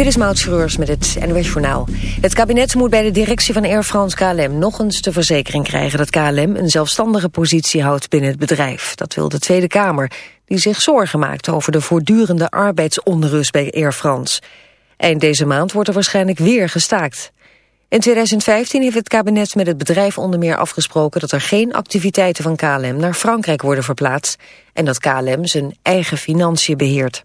Dit is Maud Schreurs met het NOS Journaal. Het kabinet moet bij de directie van Air France KLM nog eens de verzekering krijgen dat KLM een zelfstandige positie houdt binnen het bedrijf. Dat wil de Tweede Kamer, die zich zorgen maakt over de voortdurende arbeidsonrust bij Air France. Eind deze maand wordt er waarschijnlijk weer gestaakt. In 2015 heeft het kabinet met het bedrijf onder meer afgesproken dat er geen activiteiten van KLM naar Frankrijk worden verplaatst en dat KLM zijn eigen financiën beheert.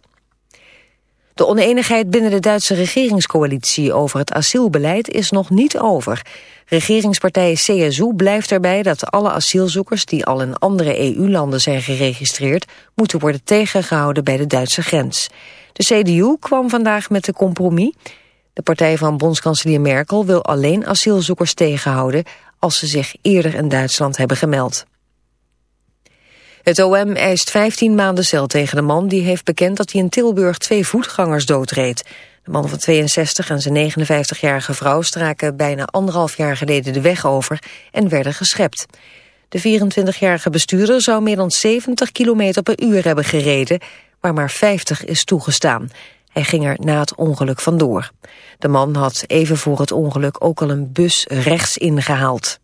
De oneenigheid binnen de Duitse regeringscoalitie over het asielbeleid is nog niet over. Regeringspartij CSU blijft erbij dat alle asielzoekers die al in andere EU-landen zijn geregistreerd, moeten worden tegengehouden bij de Duitse grens. De CDU kwam vandaag met een compromis. De partij van bondskanselier Merkel wil alleen asielzoekers tegenhouden als ze zich eerder in Duitsland hebben gemeld. Het OM eist 15 maanden cel tegen de man die heeft bekend dat hij in Tilburg twee voetgangers doodreed. De man van 62 en zijn 59-jarige vrouw straken bijna anderhalf jaar geleden de weg over en werden geschept. De 24-jarige bestuurder zou meer dan 70 km per uur hebben gereden, waar maar 50 is toegestaan. Hij ging er na het ongeluk vandoor. De man had even voor het ongeluk ook al een bus rechts ingehaald.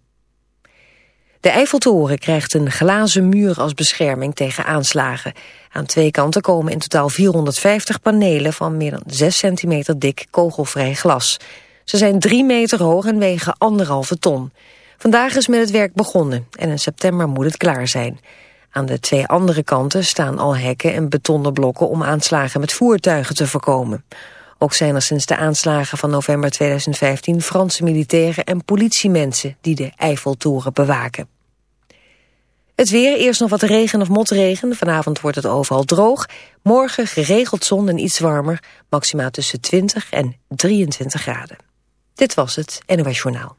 De Eiffeltoren krijgt een glazen muur als bescherming tegen aanslagen. Aan twee kanten komen in totaal 450 panelen van meer dan 6 centimeter dik kogelvrij glas. Ze zijn 3 meter hoog en wegen anderhalve ton. Vandaag is met het werk begonnen en in september moet het klaar zijn. Aan de twee andere kanten staan al hekken en betonnen blokken om aanslagen met voertuigen te voorkomen. Ook zijn er sinds de aanslagen van november 2015 Franse militairen en politiemensen die de Eiffeltoren bewaken. Het weer, eerst nog wat regen of motregen. Vanavond wordt het overal droog. Morgen geregeld zon en iets warmer. Maxima tussen 20 en 23 graden. Dit was het NOS Journaal.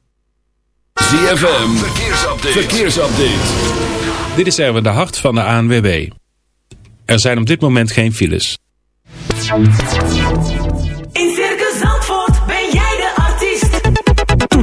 ZFM, verkeersupdate. verkeersupdate. Dit is Erwin de Hart van de ANWB. Er zijn op dit moment geen files.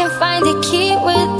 can find the key with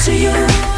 to you.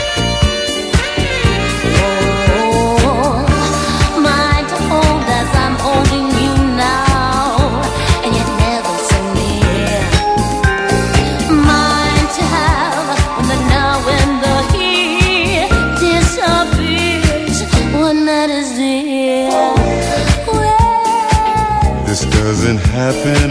laughing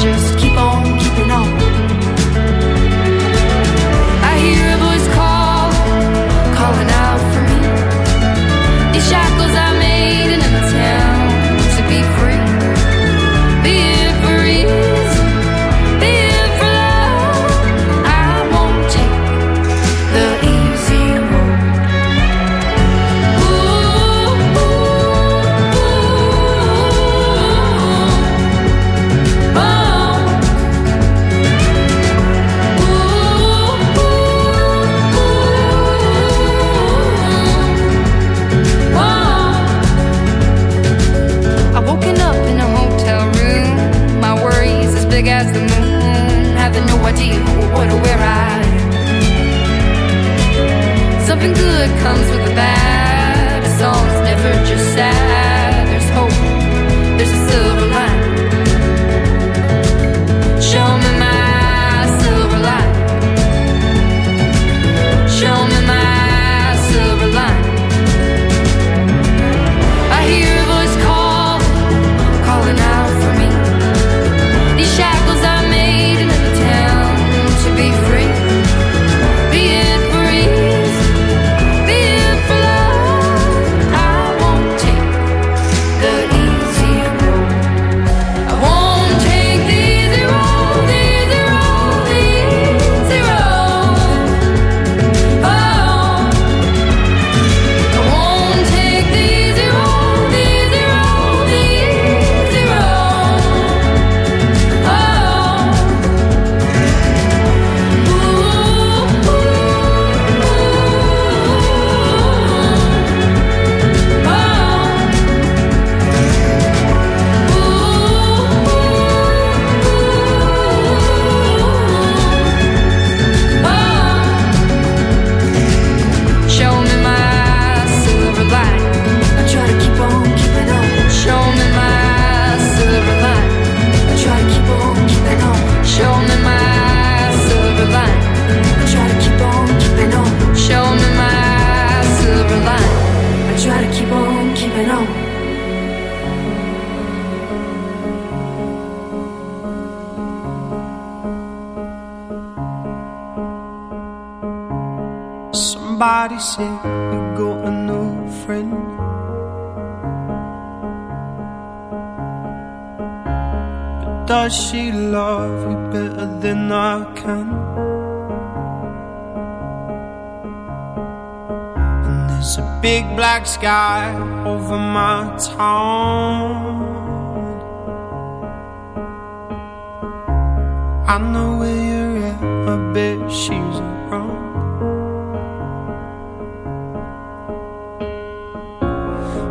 just Something good comes with the bad. A song's never just sad. There's hope. There's a silver.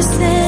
just then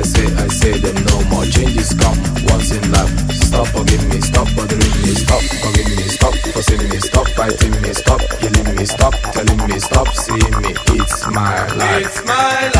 I say, I say them no more. Changes come once in life. Stop forgive me, stop bothering me, stop forgive me, stop forcing me, stop fighting me, stop killing me, stop telling me, stop seeing me. It's my life. It's my life.